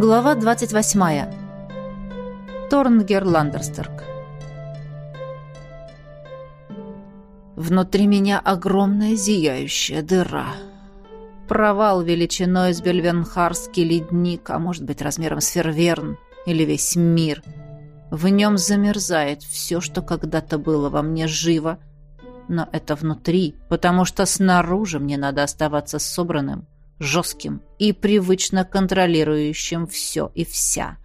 Глава 28. Торнгер Ландерстерк. Внутри меня огромная зияющая дыра. Провал величиной с бельвенхарский ледник, а может быть размером с ферверн или весь мир. В нем замерзает все, что когда-то было во мне живо, но это внутри, потому что снаружи мне надо оставаться собранным, жестким и привычно контролирующим все и вся.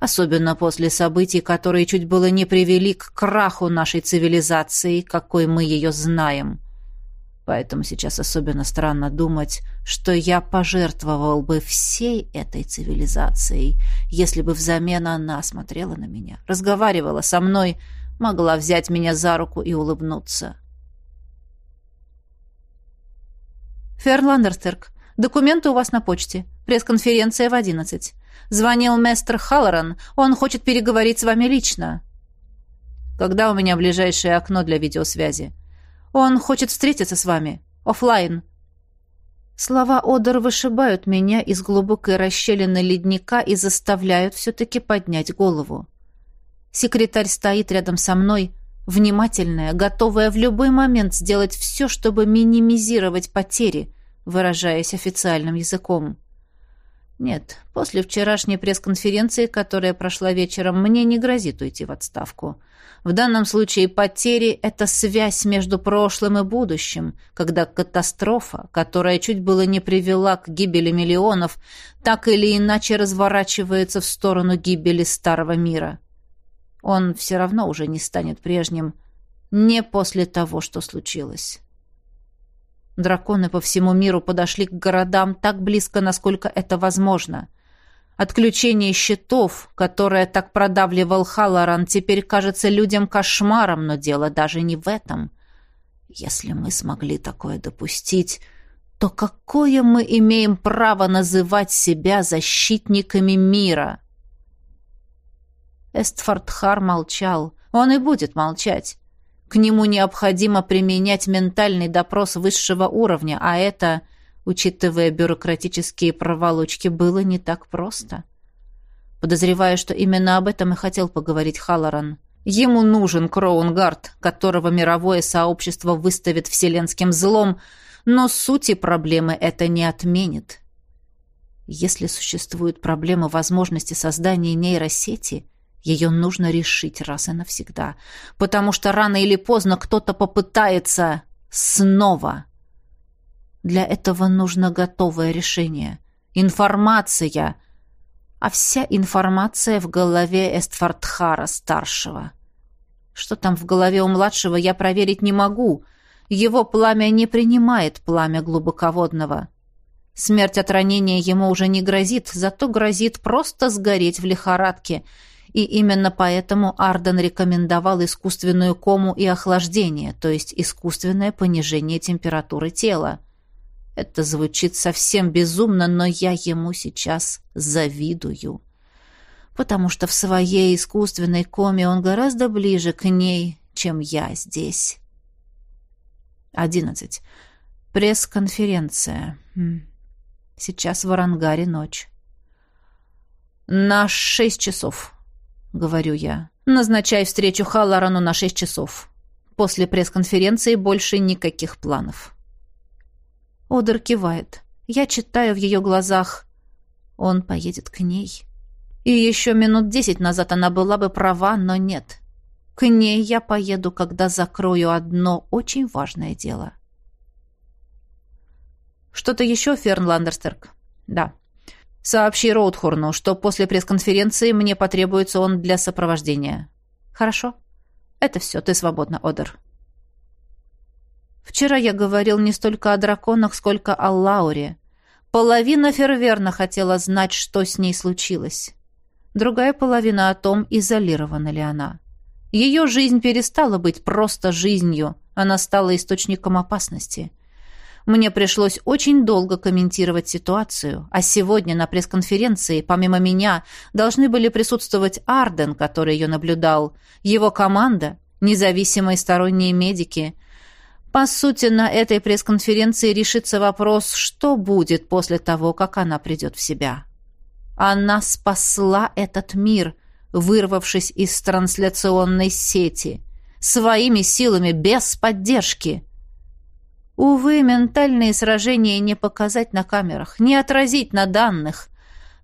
Особенно после событий, которые чуть было не привели к краху нашей цивилизации, какой мы ее знаем. Поэтому сейчас особенно странно думать, что я пожертвовал бы всей этой цивилизацией, если бы взамен она смотрела на меня, разговаривала со мной, могла взять меня за руку и улыбнуться. Ферландерстерк, Документы у вас на почте. Пресс-конференция в одиннадцать. Звонил мистер Халлоран. Он хочет переговорить с вами лично. Когда у меня ближайшее окно для видеосвязи? Он хочет встретиться с вами. Оффлайн. Слова Одер вышибают меня из глубокой расщелины ледника и заставляют все-таки поднять голову. Секретарь стоит рядом со мной, внимательная, готовая в любой момент сделать все, чтобы минимизировать потери, выражаясь официальным языком. Нет, после вчерашней пресс-конференции, которая прошла вечером, мне не грозит уйти в отставку. В данном случае потери — это связь между прошлым и будущим, когда катастрофа, которая чуть было не привела к гибели миллионов, так или иначе разворачивается в сторону гибели старого мира. Он все равно уже не станет прежним, не после того, что случилось. Драконы по всему миру подошли к городам так близко, насколько это возможно. Отключение щитов, которое так продавливал Халаран, теперь кажется людям кошмаром, но дело даже не в этом. Если мы смогли такое допустить, то какое мы имеем право называть себя защитниками мира? Эстфордхар молчал. Он и будет молчать. К нему необходимо применять ментальный допрос высшего уровня, а это, учитывая бюрократические проволочки, было не так просто. Подозреваю, что именно об этом и хотел поговорить Халлоран. Ему нужен Кроунгард, которого мировое сообщество выставит вселенским злом, но сути проблемы это не отменит. Если существует проблема возможности создания нейросети – ее нужно решить раз и навсегда, потому что рано или поздно кто-то попытается снова. Для этого нужно готовое решение. Информация. А вся информация в голове Эстфордхара-старшего. Что там в голове у младшего, я проверить не могу. Его пламя не принимает пламя глубоководного. Смерть от ранения ему уже не грозит, зато грозит просто сгореть в лихорадке — и именно поэтому Арден рекомендовал искусственную кому и охлаждение, то есть искусственное понижение температуры тела. Это звучит совсем безумно, но я ему сейчас завидую. Потому что в своей искусственной коме он гораздо ближе к ней, чем я здесь. Одиннадцать. Пресс-конференция. Сейчас в Арангаре ночь. На шесть часов. — говорю я. «Назначай встречу Халлорану на шесть часов. После пресс-конференции больше никаких планов». Одер кивает. Я читаю в ее глазах. Он поедет к ней. И еще минут десять назад она была бы права, но нет. К ней я поеду, когда закрою одно очень важное дело. «Что-то еще, Ферн Ландерстерк?» «Да». Сообщи Роудхорну, что после пресс-конференции мне потребуется он для сопровождения. Хорошо? Это все, ты свободна, Одер. Вчера я говорил не столько о драконах, сколько о Лауре. Половина Ферверна хотела знать, что с ней случилось. Другая половина о том, изолирована ли она. Ее жизнь перестала быть просто жизнью, она стала источником опасности. Мне пришлось очень долго комментировать ситуацию, а сегодня на пресс-конференции, помимо меня, должны были присутствовать Арден, который ее наблюдал, его команда, независимые сторонние медики. По сути, на этой пресс-конференции решится вопрос, что будет после того, как она придет в себя. Она спасла этот мир, вырвавшись из трансляционной сети. Своими силами, без поддержки. Увы, ментальные сражения не показать на камерах, не отразить на данных.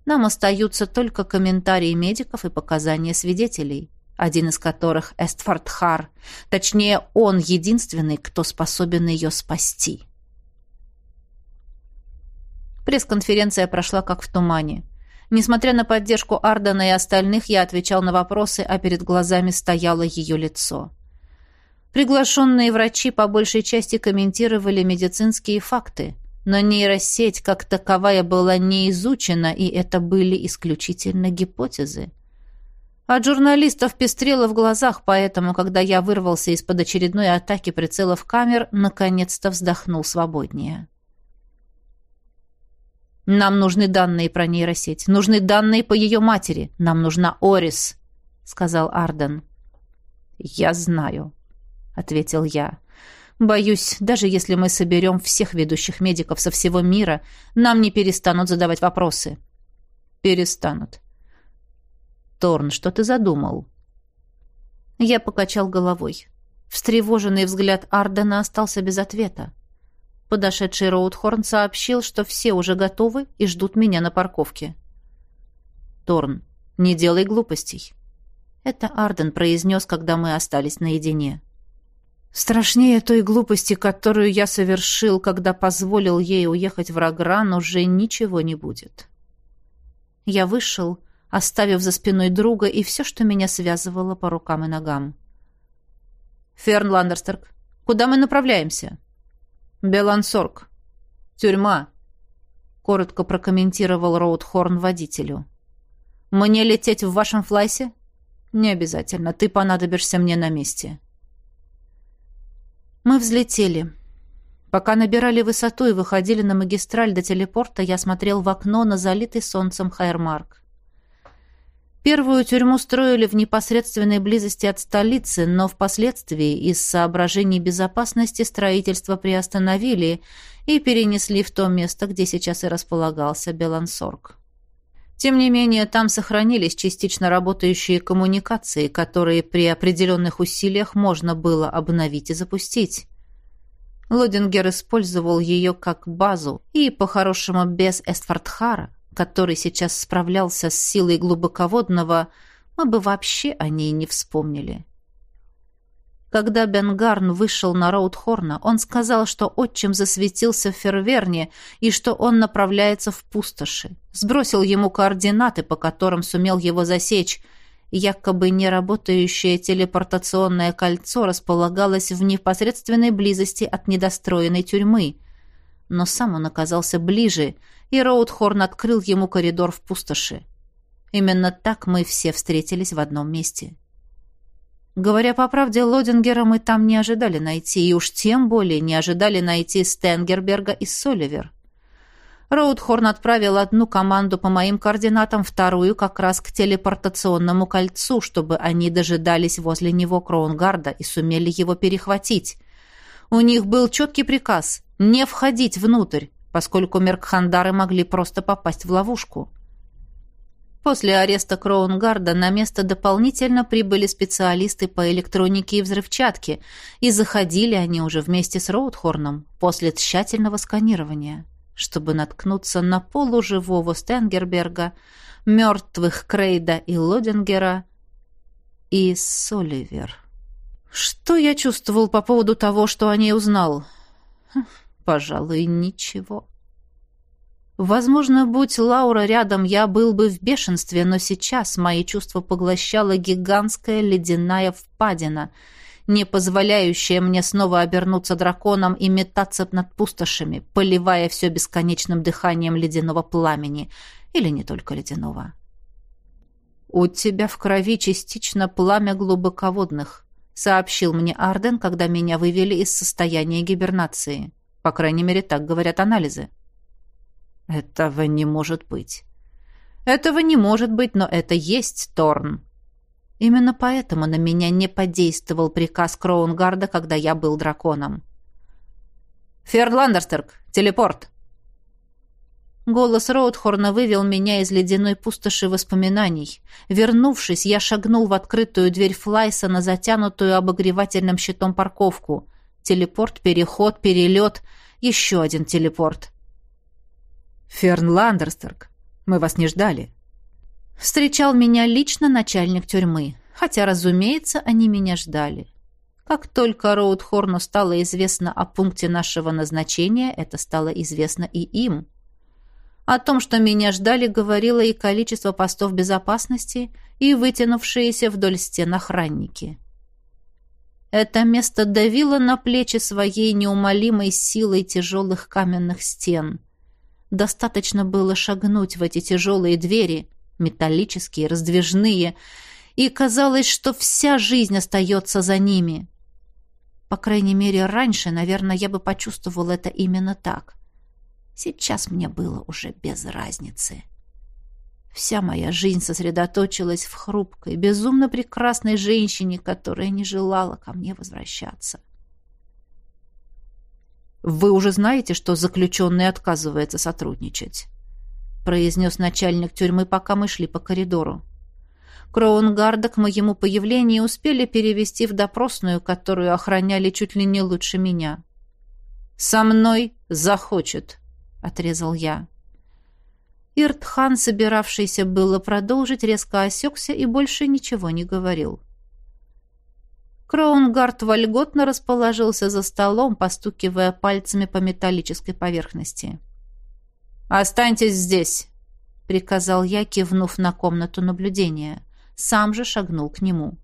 Нам остаются только комментарии медиков и показания свидетелей, один из которых Эстфорд Хар. Точнее, он единственный, кто способен ее спасти. Пресс-конференция прошла как в тумане. Несмотря на поддержку Ардена и остальных, я отвечал на вопросы, а перед глазами стояло ее лицо. Приглашенные врачи по большей части комментировали медицинские факты, но нейросеть как таковая была не изучена, и это были исключительно гипотезы. От журналистов пестрело в глазах, поэтому, когда я вырвался из-под очередной атаки прицелов камер, наконец-то вздохнул свободнее. «Нам нужны данные про нейросеть, нужны данные по ее матери, нам нужна Орис», — сказал Арден. «Я знаю», — ответил я. «Боюсь, даже если мы соберем всех ведущих медиков со всего мира, нам не перестанут задавать вопросы». «Перестанут». «Торн, что ты задумал?» Я покачал головой. Встревоженный взгляд Ардена остался без ответа. Подошедший Роудхорн сообщил, что все уже готовы и ждут меня на парковке. «Торн, не делай глупостей». Это Арден произнес, когда мы остались наедине. Страшнее той глупости, которую я совершил, когда позволил ей уехать в Рагран, уже ничего не будет. Я вышел, оставив за спиной друга и все, что меня связывало по рукам и ногам. «Ферн Ландерстерк, куда мы направляемся?» «Белансорг. Тюрьма», — коротко прокомментировал Роудхорн водителю. «Мне лететь в вашем флайсе?» «Не обязательно. Ты понадобишься мне на месте». Мы взлетели. Пока набирали высоту и выходили на магистраль до телепорта, я смотрел в окно на залитый солнцем Хайермарк. Первую тюрьму строили в непосредственной близости от столицы, но впоследствии из соображений безопасности строительство приостановили и перенесли в то место, где сейчас и располагался Белансорг. Тем не менее, там сохранились частично работающие коммуникации, которые при определенных усилиях можно было обновить и запустить. Лодингер использовал ее как базу, и, по-хорошему, без Эстфордхара, который сейчас справлялся с силой глубоководного, мы бы вообще о ней не вспомнили. Когда Бенгарн вышел на Роудхорна, он сказал, что отчим засветился в Ферверне и что он направляется в пустоши. Сбросил ему координаты, по которым сумел его засечь. Якобы неработающее телепортационное кольцо располагалось в непосредственной близости от недостроенной тюрьмы. Но сам он оказался ближе, и Роудхорн открыл ему коридор в пустоши. Именно так мы все встретились в одном месте. — Говоря по правде, Лодингера мы там не ожидали найти, и уж тем более не ожидали найти Стенгерберга и Соливер. Роудхорн отправил одну команду по моим координатам, вторую как раз к телепортационному кольцу, чтобы они дожидались возле него Кроунгарда и сумели его перехватить. У них был четкий приказ не входить внутрь, поскольку Меркхандары могли просто попасть в ловушку. После ареста Кроунгарда на место дополнительно прибыли специалисты по электронике и взрывчатке, и заходили они уже вместе с Роудхорном после тщательного сканирования, чтобы наткнуться на полуживого Стенгерберга, мертвых Крейда и Лодингера и Соливер. Что я чувствовал по поводу того, что о ней узнал? Хм, пожалуй, ничего. Возможно, будь Лаура рядом, я был бы в бешенстве, но сейчас мои чувства поглощала гигантская ледяная впадина, не позволяющая мне снова обернуться драконом и метаться над пустошами, поливая все бесконечным дыханием ледяного пламени, или не только ледяного. «У тебя в крови частично пламя глубоководных», — сообщил мне Арден, когда меня вывели из состояния гибернации. По крайней мере, так говорят анализы. Этого не может быть. Этого не может быть, но это есть Торн. Именно поэтому на меня не подействовал приказ Кроунгарда, когда я был драконом. «Ферд Ландерстерк, телепорт!» Голос Роудхорна вывел меня из ледяной пустоши воспоминаний. Вернувшись, я шагнул в открытую дверь Флайса затянутую обогревательным щитом парковку. Телепорт, переход, перелет. Еще один телепорт. «Ферн Ландерстерк, мы вас не ждали». Встречал меня лично начальник тюрьмы. Хотя, разумеется, они меня ждали. Как только Роудхорну стало известно о пункте нашего назначения, это стало известно и им. О том, что меня ждали, говорило и количество постов безопасности, и вытянувшиеся вдоль стен охранники. Это место давило на плечи своей неумолимой силой тяжелых каменных стен. Достаточно было шагнуть в эти тяжелые двери, металлические, раздвижные, и казалось, что вся жизнь остается за ними. По крайней мере, раньше, наверное, я бы почувствовал это именно так. Сейчас мне было уже без разницы. Вся моя жизнь сосредоточилась в хрупкой, безумно прекрасной женщине, которая не желала ко мне возвращаться. «Вы уже знаете, что заключенный отказывается сотрудничать», произнес начальник тюрьмы, пока мы шли по коридору. Кроунгарда к моему появлению успели перевести в допросную, которую охраняли чуть ли не лучше меня. «Со мной захочет», — отрезал я. Иртхан, собиравшийся было продолжить, резко осекся и больше ничего не говорил. Кроунгард вольготно расположился за столом, постукивая пальцами по металлической поверхности. «Останьтесь здесь», — приказал я, кивнув на комнату наблюдения. Сам же шагнул к нему.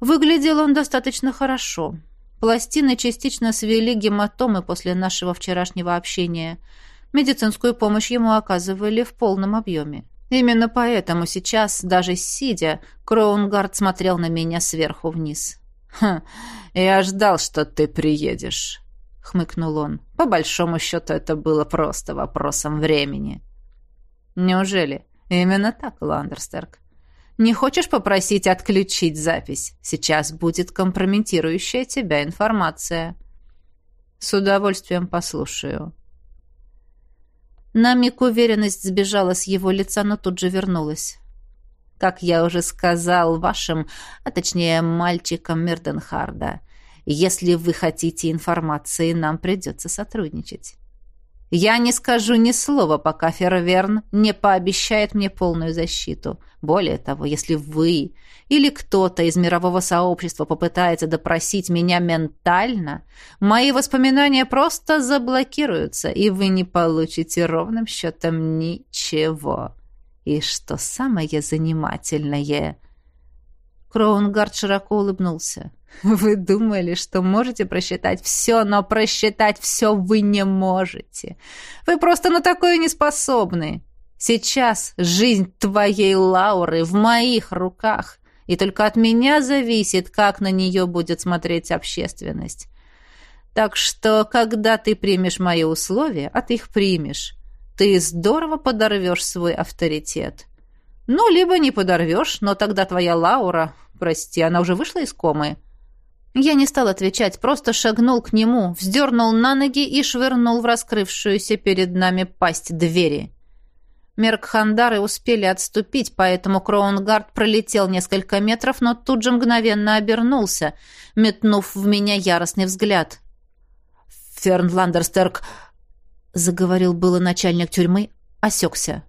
Выглядел он достаточно хорошо. Пластины частично свели гематомы после нашего вчерашнего общения — Медицинскую помощь ему оказывали в полном объеме. Именно поэтому сейчас, даже сидя, Кроунгард смотрел на меня сверху вниз. «Хм, я ждал, что ты приедешь», — хмыкнул он. «По большому счету это было просто вопросом времени». «Неужели? Именно так, Ландерстерк. Не хочешь попросить отключить запись? Сейчас будет компрометирующая тебя информация». «С удовольствием послушаю», на миг уверенность сбежала с его лица, но тут же вернулась. Как я уже сказал вашим, а точнее мальчикам Мерденхарда, если вы хотите информации, нам придется сотрудничать. Я не скажу ни слова, пока Ферверн не пообещает мне полную защиту. Более того, если вы или кто-то из мирового сообщества попытается допросить меня ментально, мои воспоминания просто заблокируются, и вы не получите ровным счетом ничего. И что самое занимательное... Кроунгард широко улыбнулся. Вы думали, что можете просчитать все, но просчитать все вы не можете. Вы просто на такое не способны. Сейчас жизнь твоей Лауры в моих руках, и только от меня зависит, как на нее будет смотреть общественность. Так что, когда ты примешь мои условия, а ты их примешь, ты здорово подорвешь свой авторитет. Ну, либо не подорвешь, но тогда твоя Лаура, прости, она уже вышла из комы, я не стал отвечать, просто шагнул к нему, вздернул на ноги и швырнул в раскрывшуюся перед нами пасть двери. Меркхандары успели отступить, поэтому Кроунгард пролетел несколько метров, но тут же мгновенно обернулся, метнув в меня яростный взгляд. «Фернландерстерк!» — заговорил было начальник тюрьмы, осекся.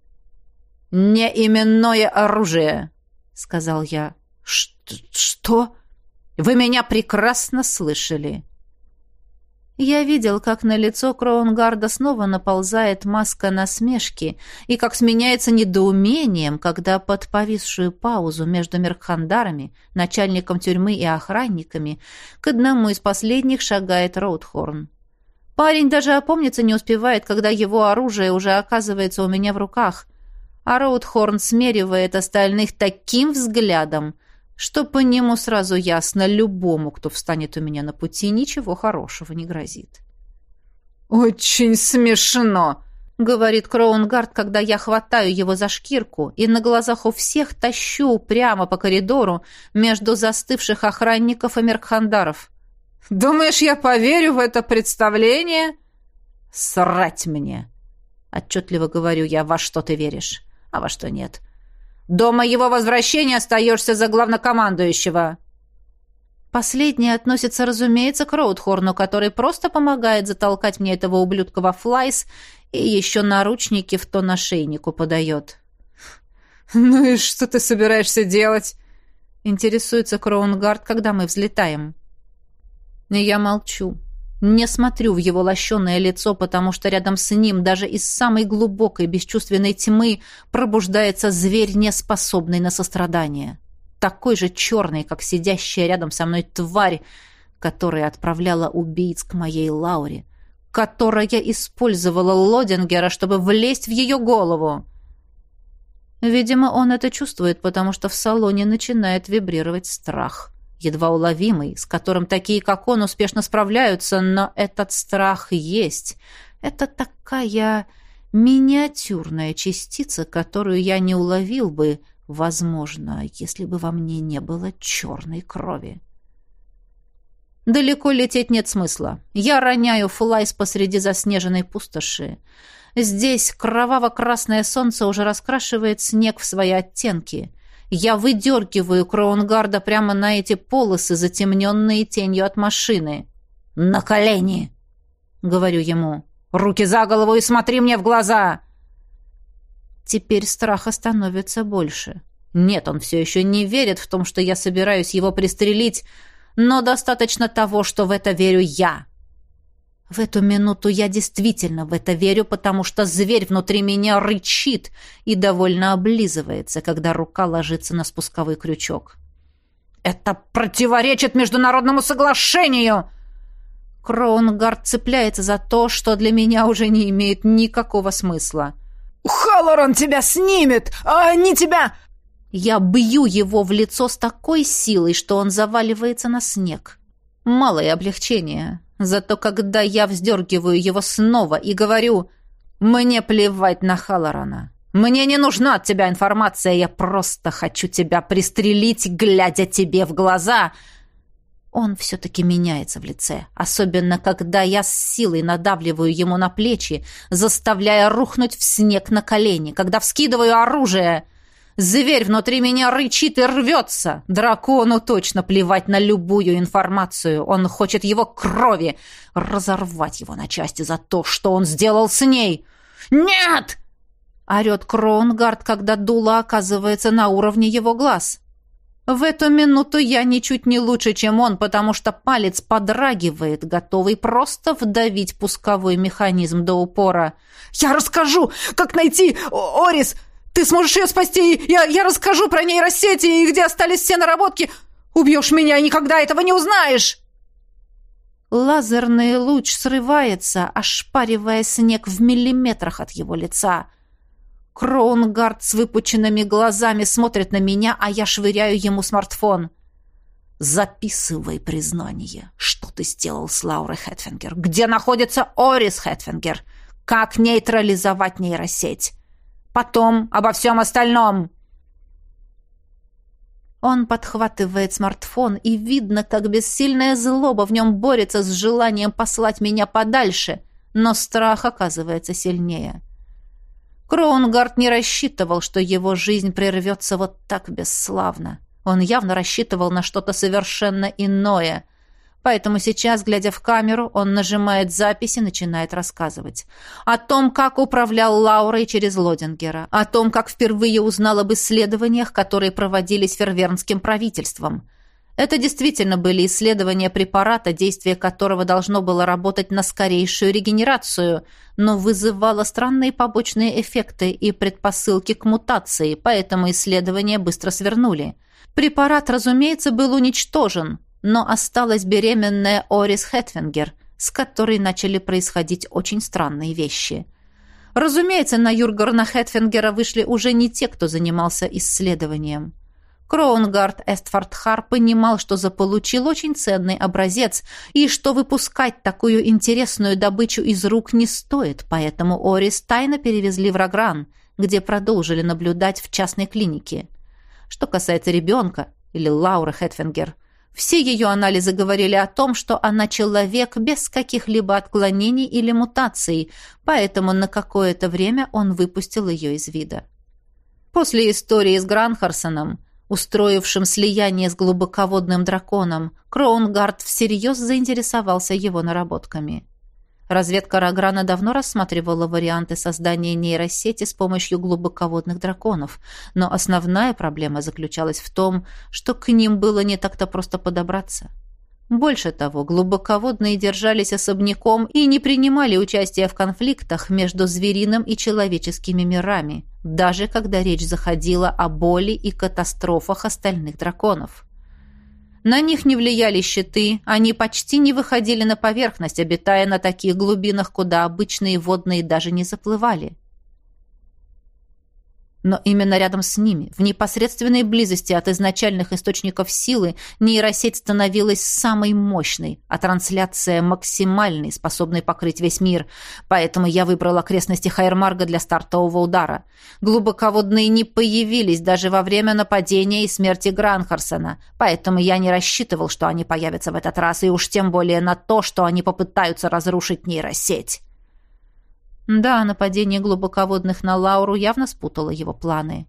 «Неименное оружие!» — сказал я. «Что?» Вы меня прекрасно слышали. Я видел, как на лицо Кроунгарда снова наползает маска насмешки и как сменяется недоумением, когда под повисшую паузу между меркхандарами, начальником тюрьмы и охранниками к одному из последних шагает Роудхорн. Парень даже опомниться не успевает, когда его оружие уже оказывается у меня в руках, а Роудхорн смеривает остальных таким взглядом, что по нему сразу ясно любому, кто встанет у меня на пути, ничего хорошего не грозит. «Очень смешно!» — говорит Кроунгард, когда я хватаю его за шкирку и на глазах у всех тащу прямо по коридору между застывших охранников и меркхандаров. «Думаешь, я поверю в это представление?» «Срать мне!» — Отчетливо говорю я, во что ты веришь, а во что нет. До моего возвращения остаешься за главнокомандующего. Последнее относится, разумеется, к Роудхорну, который просто помогает затолкать мне этого ублюдка во флайс и еще наручники в то нашейнику подает. «Ну и что ты собираешься делать?» Интересуется Кроунгард, когда мы взлетаем. Я молчу. Не смотрю в его лощеное лицо, потому что рядом с ним даже из самой глубокой бесчувственной тьмы пробуждается зверь, не способный на сострадание. Такой же черный, как сидящая рядом со мной тварь, которая отправляла убийц к моей Лауре, которая использовала Лодингера, чтобы влезть в ее голову. Видимо, он это чувствует, потому что в салоне начинает вибрировать страх. Едва уловимый, с которым такие, как он, успешно справляются, но этот страх есть. Это такая миниатюрная частица, которую я не уловил бы, возможно, если бы во мне не было черной крови. Далеко лететь нет смысла. Я роняю флайс посреди заснеженной пустоши. Здесь кроваво-красное солнце уже раскрашивает снег в свои оттенки. Я выдергиваю Кроунгарда прямо на эти полосы, затемненные тенью от машины. «На колени!» — говорю ему. «Руки за голову и смотри мне в глаза!» Теперь страха становится больше. Нет, он все еще не верит в том, что я собираюсь его пристрелить, но достаточно того, что в это верю я. В эту минуту я действительно в это верю, потому что зверь внутри меня рычит и довольно облизывается, когда рука ложится на спусковой крючок. «Это противоречит международному соглашению!» Кроунгард цепляется за то, что для меня уже не имеет никакого смысла. «Халлоран тебя снимет, а они тебя...» Я бью его в лицо с такой силой, что он заваливается на снег. Малое облегчение. Зато когда я вздергиваю его снова и говорю «Мне плевать на Халлорана. Мне не нужна от тебя информация, я просто хочу тебя пристрелить, глядя тебе в глаза», он все-таки меняется в лице, особенно когда я с силой надавливаю ему на плечи, заставляя рухнуть в снег на колени, когда вскидываю оружие — Зверь внутри меня рычит и рвется. Дракону точно плевать на любую информацию. Он хочет его крови. Разорвать его на части за то, что он сделал с ней. «Нет!» — орет Кронгард, когда дуло оказывается на уровне его глаз. В эту минуту я ничуть не лучше, чем он, потому что палец подрагивает, готовый просто вдавить пусковой механизм до упора. «Я расскажу, как найти Орис! Ты сможешь ее спасти! Я, я расскажу про нейросети и где остались все наработки! Убьешь меня и никогда этого не узнаешь!» Лазерный луч срывается, ошпаривая снег в миллиметрах от его лица. Кроунгард с выпученными глазами смотрит на меня, а я швыряю ему смартфон. «Записывай признание. Что ты сделал с Лаурой Хэтфингер? Где находится Орис Хэтфингер? Как нейтрализовать нейросеть? Потом обо всем остальном!» Он подхватывает смартфон, и видно, как бессильная злоба в нем борется с желанием послать меня подальше, но страх оказывается сильнее. Кроунгард не рассчитывал, что его жизнь прервется вот так бесславно. Он явно рассчитывал на что-то совершенно иное — Поэтому сейчас, глядя в камеру, он нажимает запись и начинает рассказывать. О том, как управлял Лаурой через Лодингера. О том, как впервые узнал об исследованиях, которые проводились фервернским правительством. Это действительно были исследования препарата, действие которого должно было работать на скорейшую регенерацию, но вызывало странные побочные эффекты и предпосылки к мутации, поэтому исследования быстро свернули. Препарат, разумеется, был уничтожен, но осталась беременная Орис Хэтвингер, с которой начали происходить очень странные вещи. Разумеется, на Юргорна Хэтфингера вышли уже не те, кто занимался исследованием. Кроунгард Эстфордхар понимал, что заполучил очень ценный образец и что выпускать такую интересную добычу из рук не стоит, поэтому Орис тайно перевезли в Рагран, где продолжили наблюдать в частной клинике. Что касается ребенка, или Лауры Хэтфингер, Все ее анализы говорили о том, что она человек без каких-либо отклонений или мутаций, поэтому на какое-то время он выпустил ее из вида. После истории с Гранхарсоном, устроившим слияние с глубоководным драконом, Кроунгард всерьез заинтересовался его наработками. Разведка Рограна давно рассматривала варианты создания нейросети с помощью глубоководных драконов, но основная проблема заключалась в том, что к ним было не так-то просто подобраться. Больше того, глубоководные держались особняком и не принимали участия в конфликтах между звериным и человеческими мирами, даже когда речь заходила о боли и катастрофах остальных драконов. На них не влияли щиты, они почти не выходили на поверхность, обитая на таких глубинах, куда обычные водные даже не заплывали. Но именно рядом с ними, в непосредственной близости от изначальных источников силы, нейросеть становилась самой мощной, а трансляция максимальной, способной покрыть весь мир. Поэтому я выбрал окрестности Хайермарга для стартового удара. Глубоководные не появились даже во время нападения и смерти Гранхарсона, поэтому я не рассчитывал, что они появятся в этот раз, и уж тем более на то, что они попытаются разрушить нейросеть. Да, нападение глубоководных на Лауру явно спутало его планы.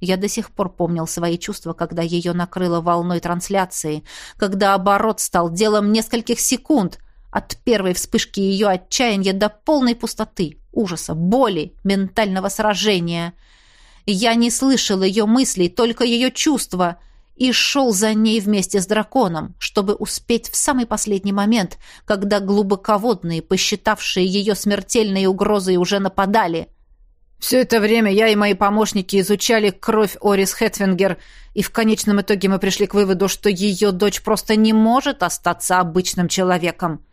Я до сих пор помнил свои чувства, когда ее накрыло волной трансляции, когда оборот стал делом нескольких секунд, от первой вспышки ее отчаяния до полной пустоты, ужаса, боли, ментального сражения. Я не слышал ее мыслей, только ее чувства — и шел за ней вместе с драконом, чтобы успеть в самый последний момент, когда глубоководные, посчитавшие ее смертельной угрозой, уже нападали. Все это время я и мои помощники изучали кровь Орис Хэтвингер, и в конечном итоге мы пришли к выводу, что ее дочь просто не может остаться обычным человеком.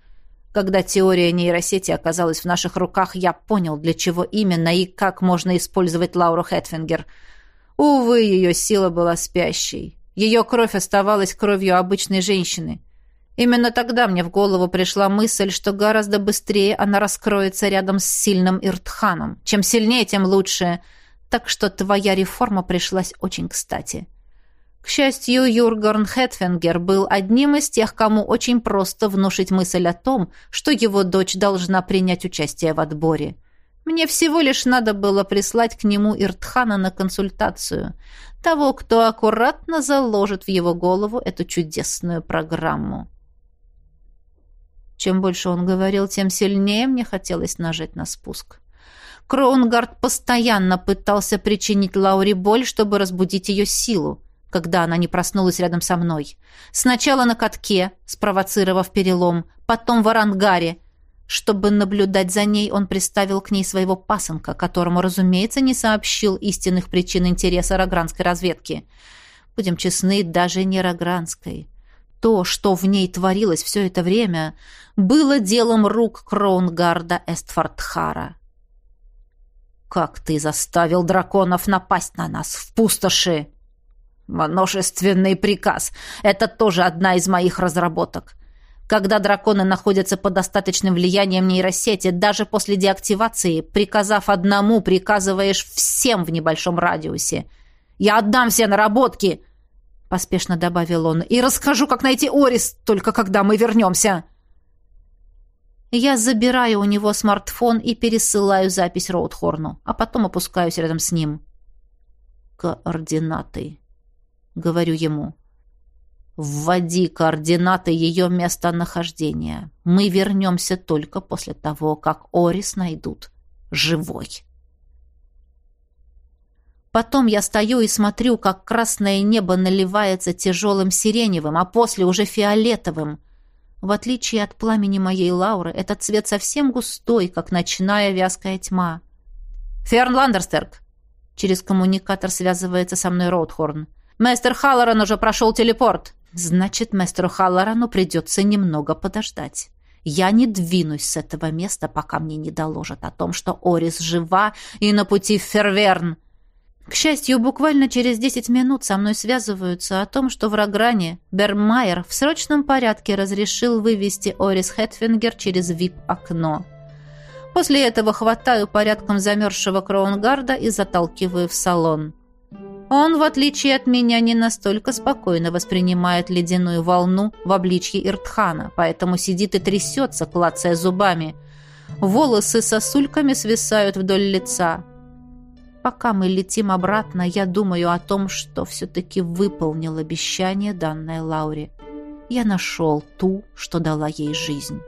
Когда теория нейросети оказалась в наших руках, я понял, для чего именно и как можно использовать Лауру Хэтфингер. Увы, ее сила была спящей. Ее кровь оставалась кровью обычной женщины. Именно тогда мне в голову пришла мысль, что гораздо быстрее она раскроется рядом с сильным Иртханом. Чем сильнее, тем лучше. Так что твоя реформа пришлась очень кстати. К счастью, Юргорн Хэтфингер был одним из тех, кому очень просто внушить мысль о том, что его дочь должна принять участие в отборе. Мне всего лишь надо было прислать к нему Иртхана на консультацию. Того, кто аккуратно заложит в его голову эту чудесную программу. Чем больше он говорил, тем сильнее мне хотелось нажать на спуск. Кроунгард постоянно пытался причинить Лауре боль, чтобы разбудить ее силу, когда она не проснулась рядом со мной. Сначала на катке, спровоцировав перелом, потом в арангаре, чтобы наблюдать за ней, он приставил к ней своего пасынка, которому, разумеется, не сообщил истинных причин интереса рогранской разведки. Будем честны, даже не рогранской. То, что в ней творилось все это время, было делом рук Кроунгарда Эстфордхара. «Как ты заставил драконов напасть на нас в пустоши?» «Множественный приказ. Это тоже одна из моих разработок. Когда драконы находятся под достаточным влиянием нейросети, даже после деактивации, приказав одному, приказываешь всем в небольшом радиусе. «Я отдам все наработки!» — поспешно добавил он. «И расскажу, как найти Орис, только когда мы вернемся!» Я забираю у него смартфон и пересылаю запись Роудхорну, а потом опускаюсь рядом с ним. «Координаты», — говорю ему. Вводи координаты ее местонахождения. Мы вернемся только после того, как Орис найдут живой. Потом я стою и смотрю, как красное небо наливается тяжелым сиреневым, а после уже фиолетовым. В отличие от пламени моей Лауры, этот цвет совсем густой, как ночная вязкая тьма. «Ферн Ландерстерк!» Через коммуникатор связывается со мной Роудхорн. «Мастер Халлоран уже прошел телепорт!» Значит, мастеру Халлорану придется немного подождать. Я не двинусь с этого места, пока мне не доложат о том, что Орис жива и на пути в Ферверн. К счастью, буквально через десять минут со мной связываются о том, что в Рогране Бермайер в срочном порядке разрешил вывести Орис Хэтфингер через вип-окно. После этого хватаю порядком замерзшего Кроунгарда и заталкиваю в салон. Он, в отличие от меня, не настолько спокойно воспринимает ледяную волну в обличье Иртхана, поэтому сидит и трясется, клацая зубами. Волосы сосульками свисают вдоль лица. Пока мы летим обратно, я думаю о том, что все-таки выполнил обещание, данное Лауре. Я нашел ту, что дала ей жизнь.